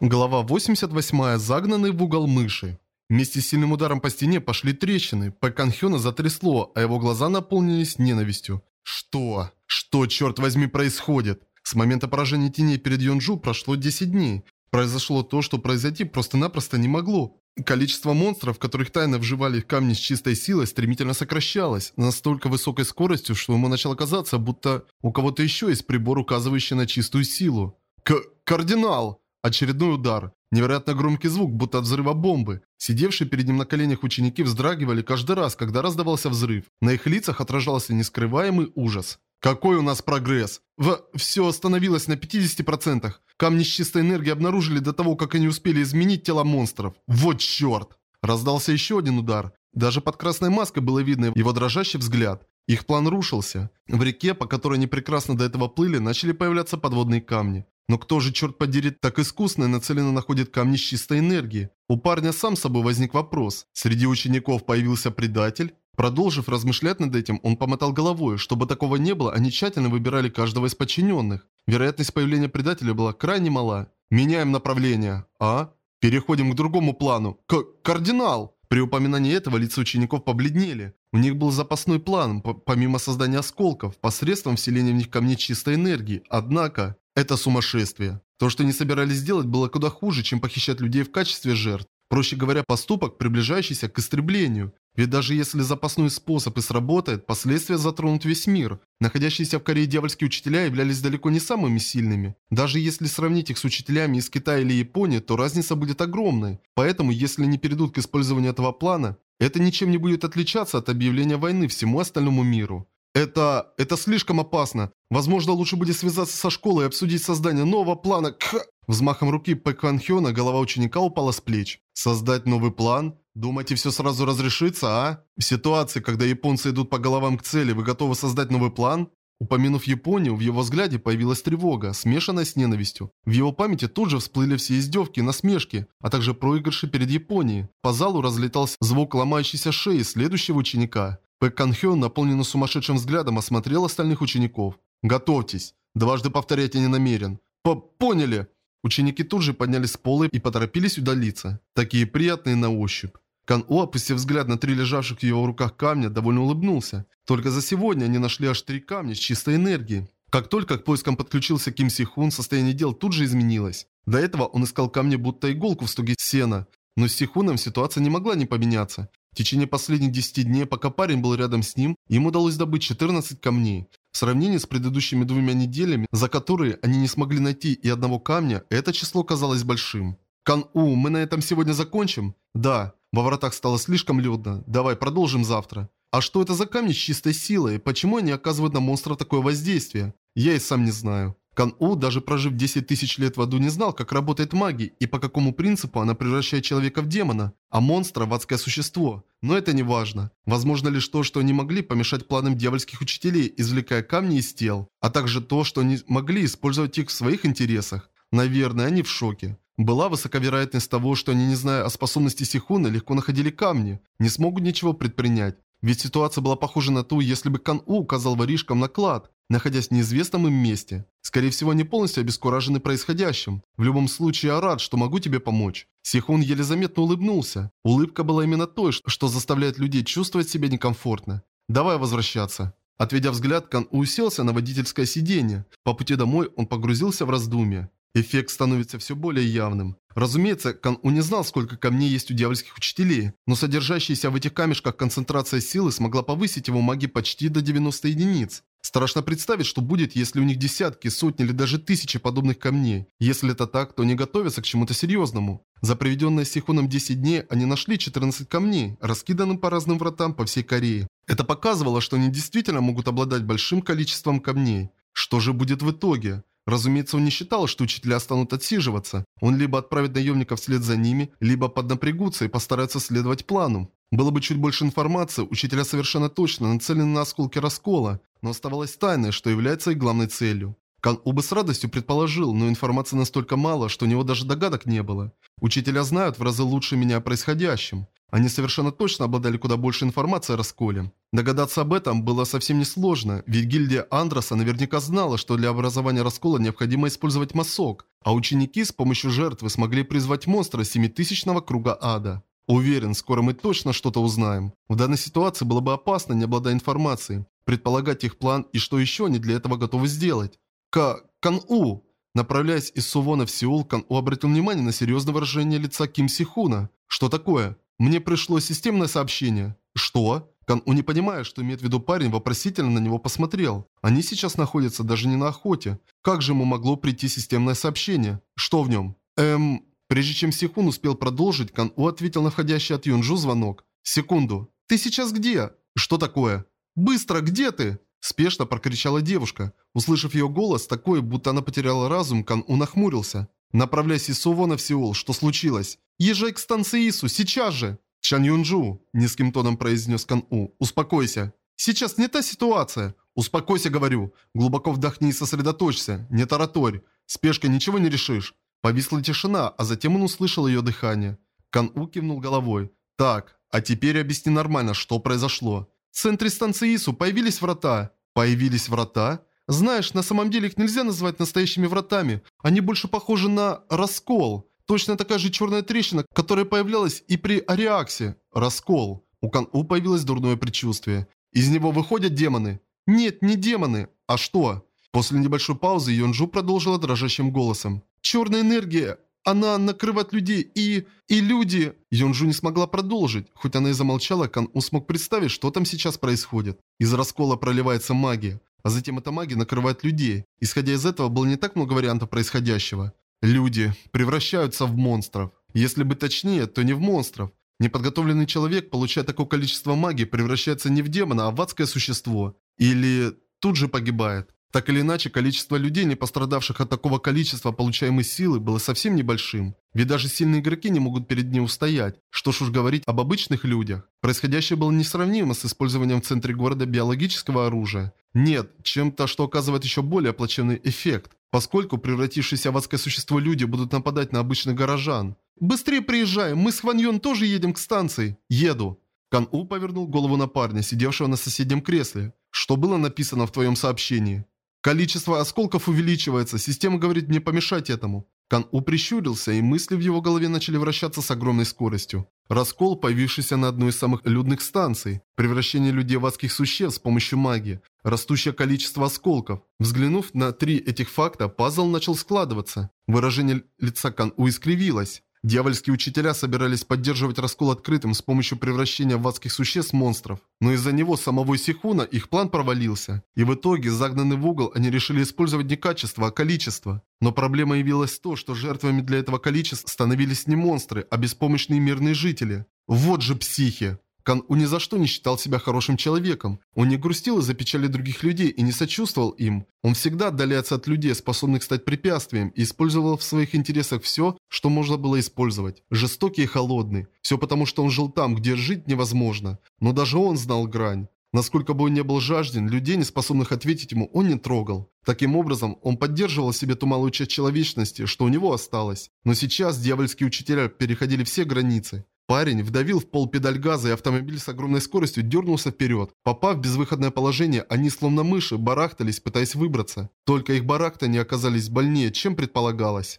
Глава 88. Загнанный в угол мыши. Вместе с сильным ударом по стене пошли трещины. Пэкан Хёна затрясло, а его глаза наполнились ненавистью. Что? Что, черт возьми, происходит? С момента поражения теней перед Йонджу прошло 10 дней. Произошло то, что произойти просто-напросто не могло. Количество монстров, которых тайно вживали в камни с чистой силой, стремительно сокращалось, настолько высокой скоростью, что ему начало казаться, будто у кого-то еще есть прибор, указывающий на чистую силу. К кардинал! Очередной удар. Невероятно громкий звук, будто от взрыва бомбы. Сидевшие перед ним на коленях ученики вздрагивали каждый раз, когда раздавался взрыв. На их лицах отражался нескрываемый ужас. Какой у нас прогресс? В... Все остановилось на 50%. Камни с чистой энергией обнаружили до того, как они успели изменить тела монстров. Вот черт! Раздался еще один удар. Даже под красной маской было видно его дрожащий взгляд. Их план рушился. В реке, по которой они прекрасно до этого плыли, начали появляться подводные камни. Но кто же, черт подери, так искусно и нацеленно находит камни с чистой энергией? У парня сам собой возник вопрос. Среди учеников появился предатель? Продолжив размышлять над этим, он помотал головой. Чтобы такого не было, они тщательно выбирали каждого из подчиненных. Вероятность появления предателя была крайне мала. Меняем направление. А? Переходим к другому плану. К кардинал! При упоминании этого лица учеников побледнели. У них был запасной план, помимо создания осколков, посредством вселения в них камней чистой энергии. Однако, это сумасшествие. То, что они собирались делать, было куда хуже, чем похищать людей в качестве жертв. Проще говоря, поступок, приближающийся к истреблению. Ведь даже если запасной способ и сработает, последствия затронут весь мир. Находящиеся в Корее дьявольские учителя являлись далеко не самыми сильными. Даже если сравнить их с учителями из Китая или Японии, то разница будет огромной. Поэтому, если не перейдут к использованию этого плана, это ничем не будет отличаться от объявления войны всему остальному миру. Это... это слишком опасно. Возможно, лучше будет связаться со школой и обсудить создание нового плана. Кх! Взмахом руки Пэк Ван Хёна голова ученика упала с плеч. Создать новый план? Думаете, все сразу разрешится, а? В ситуации, когда японцы идут по головам к цели, вы готовы создать новый план? Упомянув Японию, в его взгляде появилась тревога, смешанная с ненавистью. В его памяти тут же всплыли все издевки, насмешки, а также проигрыши перед Японией. По залу разлетался звук ломающейся шеи следующего ученика. Пэк Кан Хён, наполненный сумасшедшим взглядом, осмотрел остальных учеников. «Готовьтесь. Дважды повторять я не намерен». П «Поняли». Ученики тут же поднялись с пола и поторопились удалиться. Такие приятные на ощупь. Кан О, опустив взгляд на три лежавших в его руках камня, довольно улыбнулся. Только за сегодня они нашли аж три камня с чистой энергией. Как только к поискам подключился Ким Си Хун, состояние дел тут же изменилось. До этого он искал камни будто иголку в стоге сена. Но с Сихуном ситуация не могла не поменяться. В течение последних 10 дней, пока парень был рядом с ним, им удалось добыть 14 камней. В сравнении с предыдущими двумя неделями, за которые они не смогли найти и одного камня, это число казалось большим. «Кан-У, мы на этом сегодня закончим?» «Да. Во вратах стало слишком людно. Давай, продолжим завтра». «А что это за камни с чистой силой? Почему они оказывают на монстра такое воздействие?» «Я и сам не знаю». Кан-У, даже прожив 10 тысяч лет в аду, не знал, как работает магия и по какому принципу она превращает человека в демона, а монстра в адское существо. Но это не важно. Возможно лишь то, что они могли помешать планам дьявольских учителей, извлекая камни из тел, а также то, что они могли использовать их в своих интересах. Наверное, они в шоке. Была высока вероятность того, что они, не зная о способности Сихуна, легко находили камни, не смогут ничего предпринять. Ведь ситуация была похожа на ту, если бы Кан-У указал воришкам на клад, находясь в неизвестном им месте. Скорее всего, они полностью обескуражены происходящим. В любом случае, я рад, что могу тебе помочь. Сихун еле заметно улыбнулся. Улыбка была именно той, что заставляет людей чувствовать себя некомфортно. Давай возвращаться. Отведя взгляд, Кан уселся на водительское сиденье. По пути домой он погрузился в раздумья. Эффект становится все более явным. Разумеется, Кан У не знал, сколько камней есть у дьявольских учителей, но содержащаяся в этих камешках концентрация силы смогла повысить его магии почти до 90 единиц. Страшно представить, что будет, если у них десятки, сотни или даже тысячи подобных камней. Если это так, то они готовятся к чему-то серьезному. За проведенные с Сихуном 10 дней они нашли 14 камней, раскиданных по разным вратам по всей Корее. Это показывало, что они действительно могут обладать большим количеством камней. Что же будет в итоге? Разумеется, он не считал, что учителя станут отсиживаться. Он либо отправит наемников вслед за ними, либо поднапрягутся и постараются следовать плану. Было бы чуть больше информации, учителя совершенно точно нацелены на осколки раскола, но оставалось тайной, что является их главной целью. Кан У бы с радостью предположил, но информации настолько мало, что у него даже догадок не было. Учителя знают в разы лучше меня о происходящем. Они совершенно точно обладали куда больше информации о расколе. Догадаться об этом было совсем несложно, ведь гильдия Андроса наверняка знала, что для образования раскола необходимо использовать масок, а ученики с помощью жертвы смогли призвать монстра семитысячного круга ада. Уверен, скоро мы точно что-то узнаем. В данной ситуации было бы опасно, не обладая информацией, предполагать их план и что еще они для этого готовы сделать. К... Кан-У! Направляясь из Сувона в Сеул, Кан-У обратил внимание на серьезное выражение лица Ким Сихуна. Что такое? Мне пришло системное сообщение. Что? Кан-У не понимая, что имеет в виду парень, вопросительно на него посмотрел. Они сейчас находятся даже не на охоте. Как же ему могло прийти системное сообщение? Что в нем? Эм... Прежде чем Сихун успел продолжить, Кан-У ответил на входящий от Юнжу звонок. «Секунду. Ты сейчас где?» «Что такое?» «Быстро, где ты?» Спешно прокричала девушка. Услышав ее голос, такой, будто она потеряла разум, Кан-У нахмурился. «Направляйся из Сувона в Сеул. Что случилось?» «Езжай к станции Ису, сейчас же!» «Чан Юнжу», – низким тоном произнес Кан-У. «Успокойся». «Сейчас не та ситуация». «Успокойся, говорю. Глубоко вдохни и сосредоточься. Не тараторь. Спешкой ничего не решишь. Повисла тишина, а затем он услышал ее дыхание. Кан-У кивнул головой. «Так, а теперь объясни нормально, что произошло». В центре станции Ису появились врата. Появились врата? Знаешь, на самом деле их нельзя назвать настоящими вратами. Они больше похожи на раскол. Точно такая же черная трещина, которая появлялась и при Ариаксе. Раскол. У Кан-У появилось дурное предчувствие. Из него выходят демоны. Нет, не демоны. А что? После небольшой паузы Йонджу продолжила дрожащим голосом. Черная энергия, она накрывает людей и... и люди... Йонжу не смогла продолжить. Хоть она и замолчала, Кан У смог представить, что там сейчас происходит. Из раскола проливается магия. А затем эта магия накрывает людей. Исходя из этого, было не так много вариантов происходящего. Люди превращаются в монстров. Если быть точнее, то не в монстров. Неподготовленный человек, получая такое количество магии, превращается не в демона, а в адское существо. Или тут же погибает. Так или иначе, количество людей, не пострадавших от такого количества получаемой силы, было совсем небольшим. Ведь даже сильные игроки не могут перед ней устоять. Что ж уж говорить об обычных людях. Происходящее было несравнимо с использованием в центре города биологического оружия. Нет, чем-то, что оказывает еще более плачевный эффект. Поскольку превратившиеся в адское существо люди будут нападать на обычных горожан. «Быстрее приезжай, мы с Хваньон тоже едем к станции». «Еду». Кан-У повернул голову на парня, сидевшего на соседнем кресле. «Что было написано в твоем сообщении?» Количество осколков увеличивается, система говорит не помешать этому. Кан-У прищурился, и мысли в его голове начали вращаться с огромной скоростью. Раскол, появившийся на одной из самых людных станций, превращение людей в адских существ с помощью магии, растущее количество осколков. Взглянув на три этих факта, пазл начал складываться. Выражение лица Кан-У искривилось. Дьявольские учителя собирались поддерживать раскол открытым с помощью превращения в адских существ монстров. Но из-за него самого Сихуна их план провалился. И в итоге, загнанный в угол, они решили использовать не качество, а количество. Но проблема явилась в том, что жертвами для этого количества становились не монстры, а беспомощные мирные жители. Вот же психи! Кан-У ни за что не считал себя хорошим человеком. Он не грустил из-за печали других людей и не сочувствовал им. Он всегда отдаляется от людей, способных стать препятствием, и использовал в своих интересах все, что можно было использовать. Жестокий и холодный. Все потому, что он жил там, где жить невозможно. Но даже он знал грань. Насколько бы он не был жажден, людей, не способных ответить ему, он не трогал. Таким образом, он поддерживал себе ту малую часть человечности, что у него осталось. Но сейчас дьявольские учителя переходили все границы. Парень вдавил в пол педаль газа, и автомобиль с огромной скоростью дернулся вперед. Попав в безвыходное положение, они словно мыши барахтались, пытаясь выбраться. Только их барахтания оказались больнее, чем предполагалось.